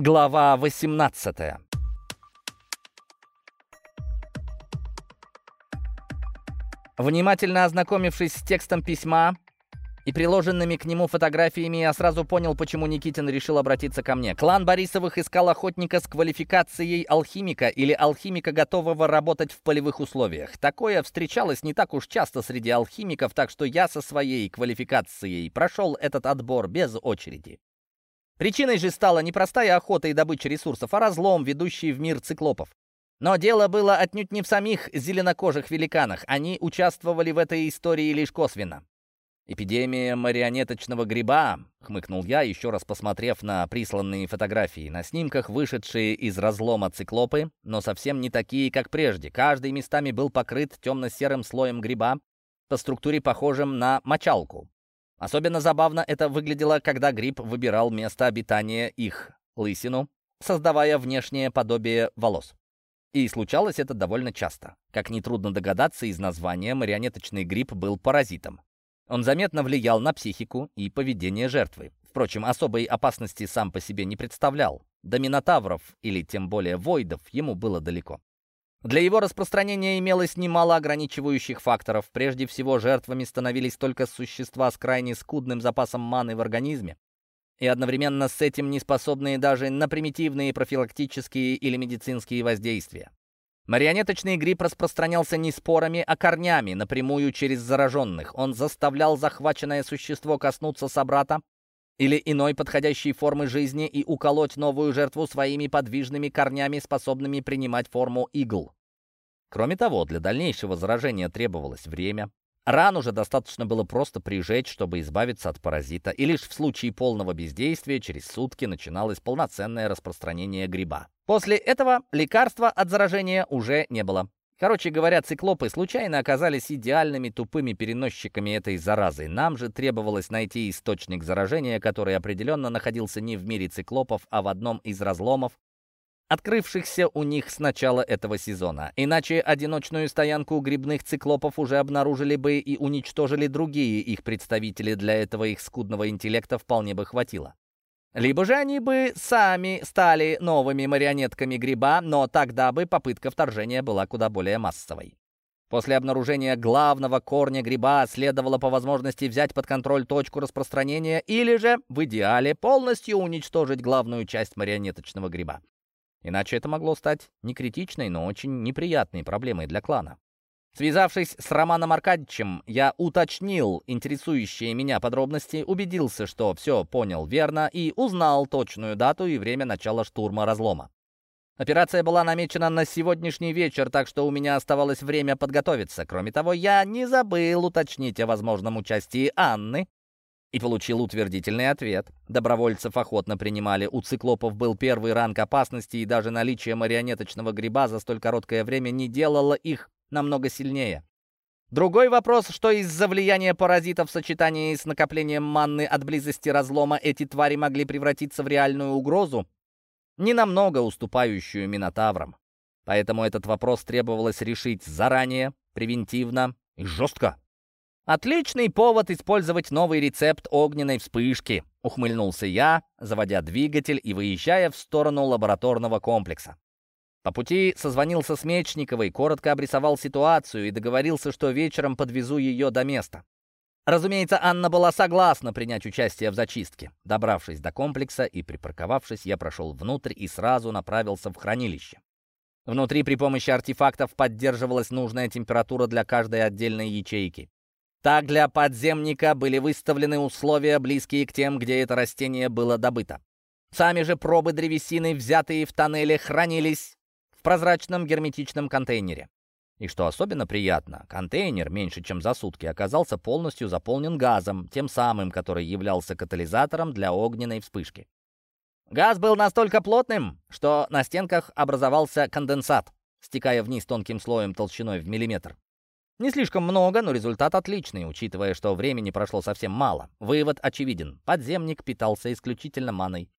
Глава 18 Внимательно ознакомившись с текстом письма и приложенными к нему фотографиями, я сразу понял, почему Никитин решил обратиться ко мне. Клан Борисовых искал охотника с квалификацией алхимика или алхимика, готового работать в полевых условиях. Такое встречалось не так уж часто среди алхимиков, так что я со своей квалификацией прошел этот отбор без очереди. Причиной же стала не простая охота и добыча ресурсов, а разлом, ведущий в мир циклопов. Но дело было отнюдь не в самих зеленокожих великанах. Они участвовали в этой истории лишь косвенно. «Эпидемия марионеточного гриба», — хмыкнул я, еще раз посмотрев на присланные фотографии. На снимках вышедшие из разлома циклопы, но совсем не такие, как прежде. Каждый местами был покрыт темно-серым слоем гриба, по структуре похожим на мочалку. Особенно забавно это выглядело, когда гриб выбирал место обитания их, лысину, создавая внешнее подобие волос. И случалось это довольно часто. Как нетрудно догадаться, из названия марионеточный гриб был паразитом. Он заметно влиял на психику и поведение жертвы. Впрочем, особой опасности сам по себе не представлял. До минотавров, или тем более войдов, ему было далеко. Для его распространения имелось немало ограничивающих факторов. Прежде всего, жертвами становились только существа с крайне скудным запасом маны в организме, и одновременно с этим не способные даже на примитивные профилактические или медицинские воздействия. Марионеточный грипп распространялся не спорами, а корнями, напрямую через зараженных. Он заставлял захваченное существо коснуться собрата или иной подходящей формы жизни и уколоть новую жертву своими подвижными корнями, способными принимать форму игл. Кроме того, для дальнейшего заражения требовалось время. Рану же достаточно было просто прижечь, чтобы избавиться от паразита, и лишь в случае полного бездействия через сутки начиналось полноценное распространение гриба. После этого лекарства от заражения уже не было. Короче говоря, циклопы случайно оказались идеальными тупыми переносчиками этой заразы. Нам же требовалось найти источник заражения, который определенно находился не в мире циклопов, а в одном из разломов, открывшихся у них с начала этого сезона. Иначе одиночную стоянку грибных циклопов уже обнаружили бы и уничтожили другие их представители. Для этого их скудного интеллекта вполне бы хватило. Либо же они бы сами стали новыми марионетками гриба, но тогда бы попытка вторжения была куда более массовой. После обнаружения главного корня гриба следовало по возможности взять под контроль точку распространения или же, в идеале, полностью уничтожить главную часть марионеточного гриба. Иначе это могло стать не критичной, но очень неприятной проблемой для клана. Связавшись с Романом Аркадьевичем, я уточнил интересующие меня подробности, убедился, что все понял верно и узнал точную дату и время начала штурма разлома. Операция была намечена на сегодняшний вечер, так что у меня оставалось время подготовиться. Кроме того, я не забыл уточнить о возможном участии Анны и получил утвердительный ответ. Добровольцев охотно принимали. У циклопов был первый ранг опасности, и даже наличие марионеточного гриба за столь короткое время не делало их намного сильнее. Другой вопрос, что из-за влияния паразитов в сочетании с накоплением манны от близости разлома эти твари могли превратиться в реальную угрозу, не намного уступающую минотаврам. Поэтому этот вопрос требовалось решить заранее, превентивно и жестко. «Отличный повод использовать новый рецепт огненной вспышки», — ухмыльнулся я, заводя двигатель и выезжая в сторону лабораторного комплекса. По пути созвонился с Мечниковой, коротко обрисовал ситуацию и договорился, что вечером подвезу ее до места. Разумеется, Анна была согласна принять участие в зачистке. Добравшись до комплекса и припарковавшись, я прошел внутрь и сразу направился в хранилище. Внутри при помощи артефактов поддерживалась нужная температура для каждой отдельной ячейки. Так для подземника были выставлены условия, близкие к тем, где это растение было добыто. Сами же пробы древесины, взятые в тоннеле, хранились прозрачном герметичном контейнере. И что особенно приятно, контейнер меньше чем за сутки оказался полностью заполнен газом, тем самым, который являлся катализатором для огненной вспышки. Газ был настолько плотным, что на стенках образовался конденсат, стекая вниз тонким слоем толщиной в миллиметр. Не слишком много, но результат отличный, учитывая, что времени прошло совсем мало. Вывод очевиден. Подземник питался исключительно маной.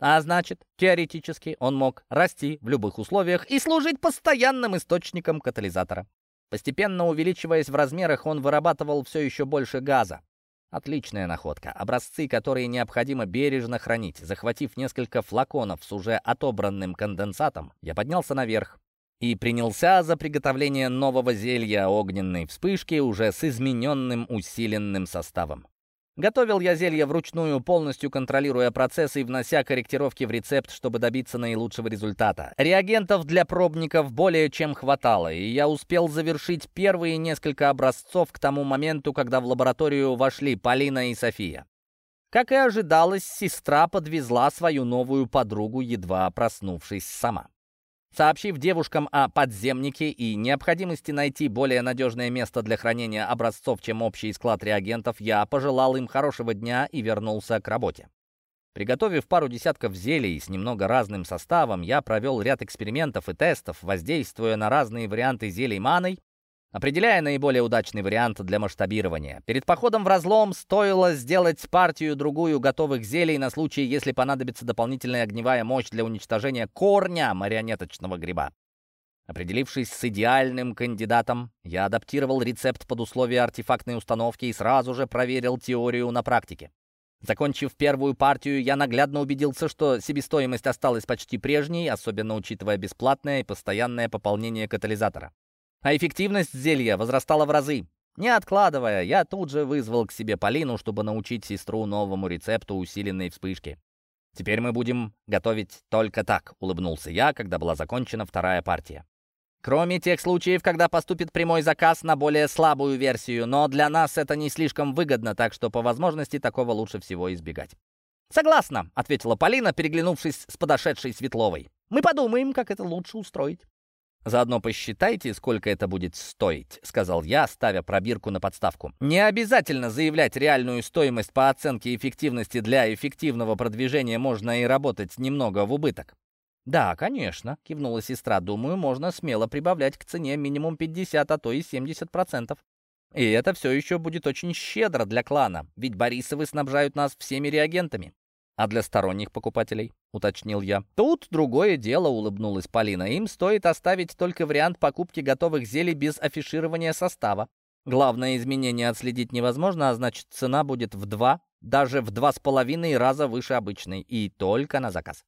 А значит, теоретически он мог расти в любых условиях и служить постоянным источником катализатора. Постепенно увеличиваясь в размерах, он вырабатывал все еще больше газа. Отличная находка. Образцы, которые необходимо бережно хранить. Захватив несколько флаконов с уже отобранным конденсатом, я поднялся наверх и принялся за приготовление нового зелья огненной вспышки уже с измененным усиленным составом. Готовил я зелье вручную, полностью контролируя процесс и внося корректировки в рецепт, чтобы добиться наилучшего результата. Реагентов для пробников более чем хватало, и я успел завершить первые несколько образцов к тому моменту, когда в лабораторию вошли Полина и София. Как и ожидалось, сестра подвезла свою новую подругу, едва проснувшись сама. Сообщив девушкам о подземнике и необходимости найти более надежное место для хранения образцов, чем общий склад реагентов, я пожелал им хорошего дня и вернулся к работе. Приготовив пару десятков зелий с немного разным составом, я провел ряд экспериментов и тестов, воздействуя на разные варианты зелий маной определяя наиболее удачный вариант для масштабирования. Перед походом в разлом стоило сделать партию-другую готовых зелий на случай, если понадобится дополнительная огневая мощь для уничтожения корня марионеточного гриба. Определившись с идеальным кандидатом, я адаптировал рецепт под условия артефактной установки и сразу же проверил теорию на практике. Закончив первую партию, я наглядно убедился, что себестоимость осталась почти прежней, особенно учитывая бесплатное и постоянное пополнение катализатора а эффективность зелья возрастала в разы. Не откладывая, я тут же вызвал к себе Полину, чтобы научить сестру новому рецепту усиленной вспышки. «Теперь мы будем готовить только так», — улыбнулся я, когда была закончена вторая партия. Кроме тех случаев, когда поступит прямой заказ на более слабую версию, но для нас это не слишком выгодно, так что по возможности такого лучше всего избегать. «Согласна», — ответила Полина, переглянувшись с подошедшей Светловой. «Мы подумаем, как это лучше устроить». «Заодно посчитайте, сколько это будет стоить», — сказал я, ставя пробирку на подставку. «Не обязательно заявлять реальную стоимость по оценке эффективности для эффективного продвижения, можно и работать немного в убыток». «Да, конечно», — кивнула сестра. «Думаю, можно смело прибавлять к цене минимум 50, а то и 70%. И это все еще будет очень щедро для клана, ведь Борисовы снабжают нас всеми реагентами. А для сторонних покупателей, уточнил я. Тут другое дело, улыбнулась Полина. Им стоит оставить только вариант покупки готовых зелий без афиширования состава. Главное изменение отследить невозможно, а значит цена будет в два, даже в два с половиной раза выше обычной, и только на заказ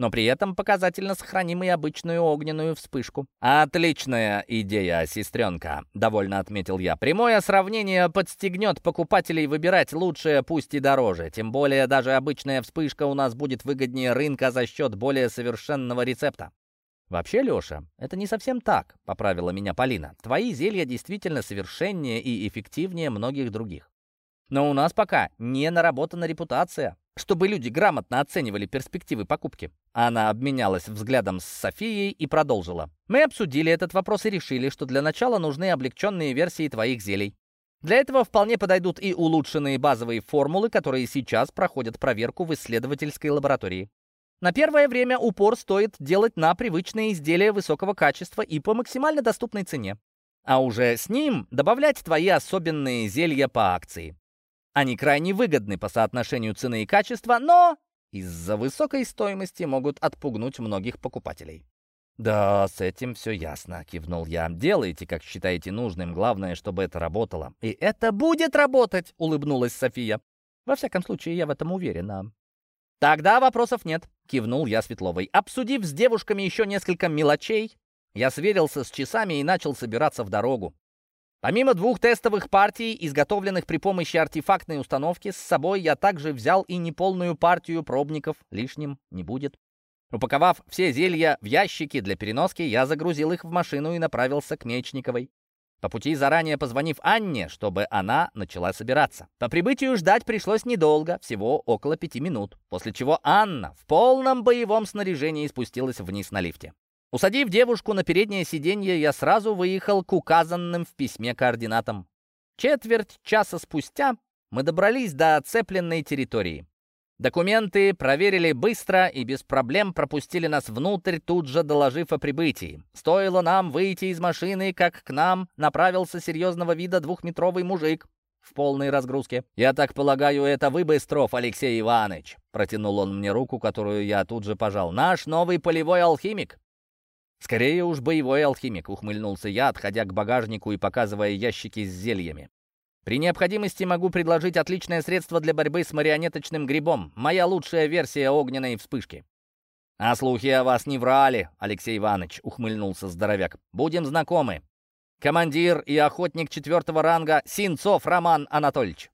но при этом показательно сохраним и обычную огненную вспышку. «Отличная идея, сестренка», — довольно отметил я. «Прямое сравнение подстегнет покупателей выбирать лучшее, пусть и дороже. Тем более даже обычная вспышка у нас будет выгоднее рынка за счет более совершенного рецепта». «Вообще, Леша, это не совсем так», — поправила меня Полина. «Твои зелья действительно совершеннее и эффективнее многих других. Но у нас пока не наработана репутация чтобы люди грамотно оценивали перспективы покупки. Она обменялась взглядом с Софией и продолжила. «Мы обсудили этот вопрос и решили, что для начала нужны облегченные версии твоих зелий. Для этого вполне подойдут и улучшенные базовые формулы, которые сейчас проходят проверку в исследовательской лаборатории. На первое время упор стоит делать на привычные изделия высокого качества и по максимально доступной цене. А уже с ним добавлять твои особенные зелья по акции. Они крайне выгодны по соотношению цены и качества, но из-за высокой стоимости могут отпугнуть многих покупателей. «Да, с этим все ясно», — кивнул я. «Делайте, как считаете нужным. Главное, чтобы это работало». «И это будет работать», — улыбнулась София. «Во всяком случае, я в этом уверена». «Тогда вопросов нет», — кивнул я Светловой. Обсудив с девушками еще несколько мелочей, я сверился с часами и начал собираться в дорогу. Помимо двух тестовых партий, изготовленных при помощи артефактной установки, с собой я также взял и неполную партию пробников, лишним не будет. Упаковав все зелья в ящики для переноски, я загрузил их в машину и направился к Мечниковой. По пути заранее позвонив Анне, чтобы она начала собираться. По прибытию ждать пришлось недолго, всего около пяти минут, после чего Анна в полном боевом снаряжении спустилась вниз на лифте. Усадив девушку на переднее сиденье, я сразу выехал к указанным в письме координатам. Четверть часа спустя мы добрались до оцепленной территории. Документы проверили быстро и без проблем пропустили нас внутрь, тут же доложив о прибытии. Стоило нам выйти из машины, как к нам направился серьезного вида двухметровый мужик в полной разгрузке. «Я так полагаю, это вы, Быстров, Алексей Иванович?» Протянул он мне руку, которую я тут же пожал. «Наш новый полевой алхимик?» «Скорее уж боевой алхимик», — ухмыльнулся я, отходя к багажнику и показывая ящики с зельями. При необходимости могу предложить отличное средство для борьбы с марионеточным грибом. Моя лучшая версия огненной вспышки. «А слухи о вас не врали, Алексей Иванович», — ухмыльнулся здоровяк. «Будем знакомы. Командир и охотник четвертого ранга Синцов Роман Анатольевич.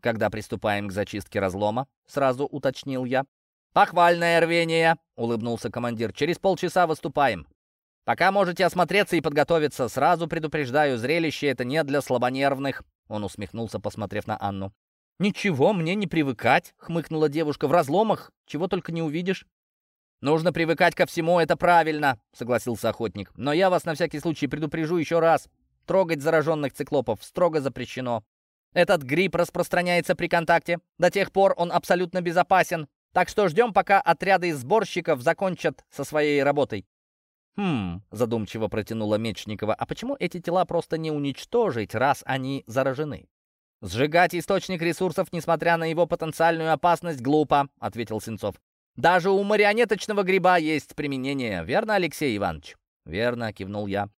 Когда приступаем к зачистке разлома, сразу уточнил я. «Похвальное рвение!» — улыбнулся командир. «Через полчаса выступаем. Пока можете осмотреться и подготовиться. Сразу предупреждаю, зрелище это не для слабонервных». Он усмехнулся, посмотрев на Анну. «Ничего, мне не привыкать», — хмыкнула девушка. «В разломах чего только не увидишь». «Нужно привыкать ко всему, это правильно», — согласился охотник. «Но я вас на всякий случай предупрежу еще раз. Трогать зараженных циклопов строго запрещено. Этот гриб распространяется при контакте. До тех пор он абсолютно безопасен. Так что ждем, пока отряды сборщиков закончат со своей работой». «Хм», — задумчиво протянула Мечникова, «а почему эти тела просто не уничтожить, раз они заражены?» «Сжигать источник ресурсов, несмотря на его потенциальную опасность, глупо», — ответил Сенцов. Даже у марионеточного гриба есть применение, верно, Алексей Иванович?» «Верно», — кивнул я.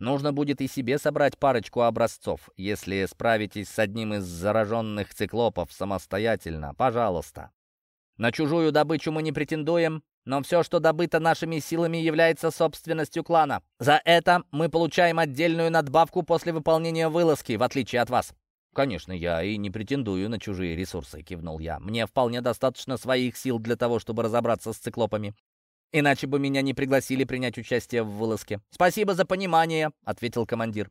«Нужно будет и себе собрать парочку образцов. Если справитесь с одним из зараженных циклопов самостоятельно, пожалуйста. На чужую добычу мы не претендуем, но все, что добыто нашими силами, является собственностью клана. За это мы получаем отдельную надбавку после выполнения вылазки, в отличие от вас. «Конечно, я и не претендую на чужие ресурсы», — кивнул я. «Мне вполне достаточно своих сил для того, чтобы разобраться с циклопами. Иначе бы меня не пригласили принять участие в вылазке». «Спасибо за понимание», — ответил командир.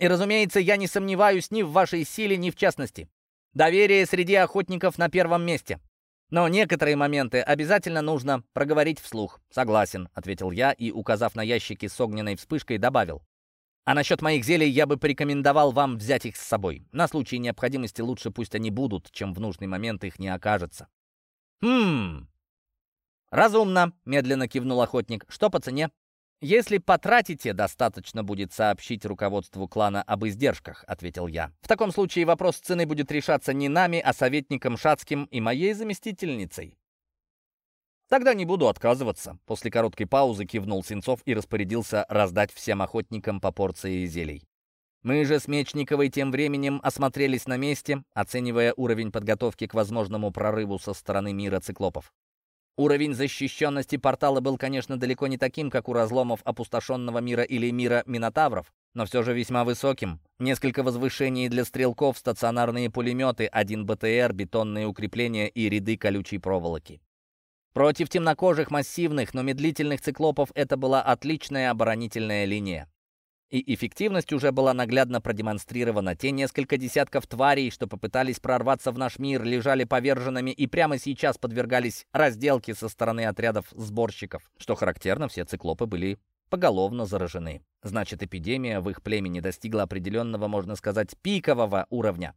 «И, разумеется, я не сомневаюсь ни в вашей силе, ни в частности. Доверие среди охотников на первом месте. Но некоторые моменты обязательно нужно проговорить вслух». «Согласен», — ответил я и, указав на ящики с огненной вспышкой, добавил. А насчет моих зелий я бы порекомендовал вам взять их с собой. На случай необходимости лучше пусть они будут, чем в нужный момент их не окажется. Хм. Разумно, медленно кивнул охотник. Что по цене? «Если потратите, достаточно будет сообщить руководству клана об издержках», — ответил я. «В таком случае вопрос цены будет решаться не нами, а советником Шацким и моей заместительницей. «Тогда не буду отказываться», — после короткой паузы кивнул Сенцов и распорядился раздать всем охотникам по порции зелий. Мы же с Мечниковой тем временем осмотрелись на месте, оценивая уровень подготовки к возможному прорыву со стороны мира циклопов. Уровень защищенности портала был, конечно, далеко не таким, как у разломов опустошенного мира или мира Минотавров, но все же весьма высоким. Несколько возвышений для стрелков, стационарные пулеметы, один БТР, бетонные укрепления и ряды колючей проволоки. Против темнокожих, массивных, но медлительных циклопов это была отличная оборонительная линия. И эффективность уже была наглядно продемонстрирована. Те несколько десятков тварей, что попытались прорваться в наш мир, лежали поверженными и прямо сейчас подвергались разделке со стороны отрядов сборщиков. Что характерно, все циклопы были поголовно заражены. Значит, эпидемия в их племени достигла определенного, можно сказать, пикового уровня.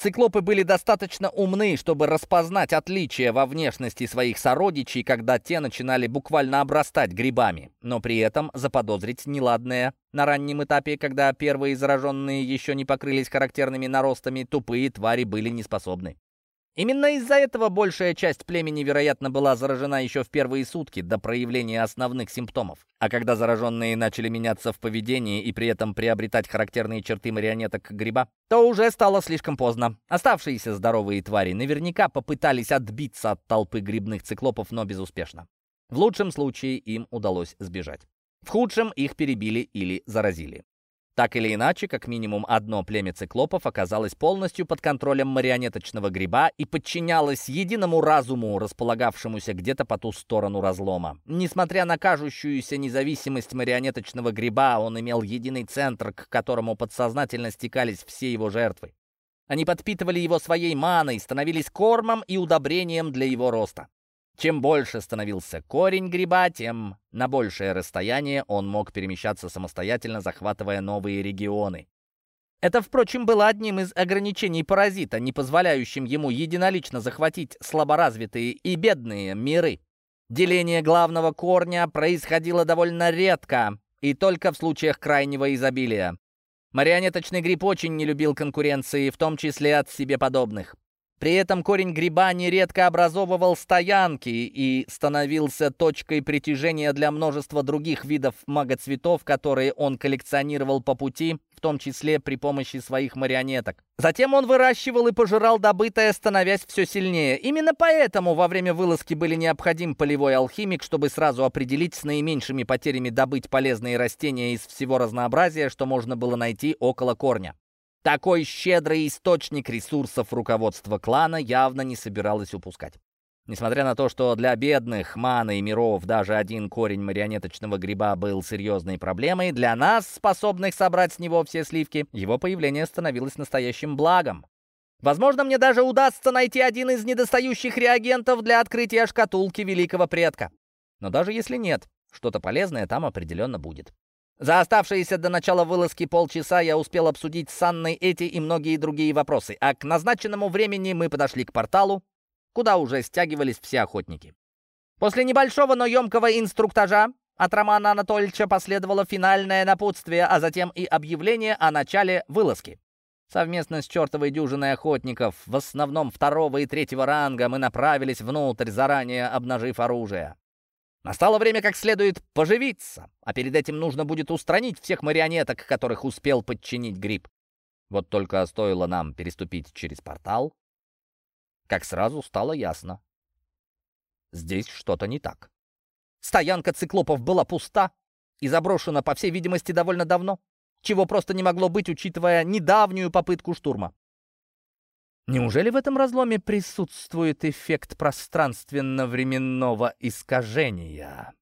Циклопы были достаточно умны, чтобы распознать отличия во внешности своих сородичей, когда те начинали буквально обрастать грибами, но при этом заподозрить неладное на раннем этапе, когда первые зараженные еще не покрылись характерными наростами, тупые твари были неспособны. Именно из-за этого большая часть племени, вероятно, была заражена еще в первые сутки до проявления основных симптомов. А когда зараженные начали меняться в поведении и при этом приобретать характерные черты марионеток гриба, то уже стало слишком поздно. Оставшиеся здоровые твари наверняка попытались отбиться от толпы грибных циклопов, но безуспешно. В лучшем случае им удалось сбежать. В худшем их перебили или заразили. Так или иначе, как минимум одно племя циклопов оказалось полностью под контролем марионеточного гриба и подчинялось единому разуму, располагавшемуся где-то по ту сторону разлома. Несмотря на кажущуюся независимость марионеточного гриба, он имел единый центр, к которому подсознательно стекались все его жертвы. Они подпитывали его своей маной, становились кормом и удобрением для его роста. Чем больше становился корень гриба, тем на большее расстояние он мог перемещаться самостоятельно, захватывая новые регионы. Это, впрочем, было одним из ограничений паразита, не позволяющим ему единолично захватить слаборазвитые и бедные миры. Деление главного корня происходило довольно редко и только в случаях крайнего изобилия. Марионеточный гриб очень не любил конкуренции, в том числе от себе подобных. При этом корень гриба нередко образовывал стоянки и становился точкой притяжения для множества других видов магоцветов, которые он коллекционировал по пути, в том числе при помощи своих марионеток. Затем он выращивал и пожирал добытое, становясь все сильнее. Именно поэтому во время вылазки были необходим полевой алхимик, чтобы сразу определить с наименьшими потерями добыть полезные растения из всего разнообразия, что можно было найти около корня. Такой щедрый источник ресурсов руководства клана явно не собиралось упускать. Несмотря на то, что для бедных маны и миров даже один корень марионеточного гриба был серьезной проблемой, для нас, способных собрать с него все сливки, его появление становилось настоящим благом. Возможно, мне даже удастся найти один из недостающих реагентов для открытия шкатулки великого предка. Но даже если нет, что-то полезное там определенно будет. За оставшиеся до начала вылазки полчаса я успел обсудить с Анной эти и многие другие вопросы, а к назначенному времени мы подошли к порталу, куда уже стягивались все охотники. После небольшого, но емкого инструктажа от Романа Анатольевича последовало финальное напутствие, а затем и объявление о начале вылазки. Совместно с чертовой дюжиной охотников, в основном второго и третьего ранга, мы направились внутрь, заранее обнажив оружие. Настало время как следует поживиться, а перед этим нужно будет устранить всех марионеток, которых успел подчинить гриб. Вот только стоило нам переступить через портал, как сразу стало ясно. Здесь что-то не так. Стоянка циклопов была пуста и заброшена, по всей видимости, довольно давно, чего просто не могло быть, учитывая недавнюю попытку штурма. Неужели в этом разломе присутствует эффект пространственно-временного искажения?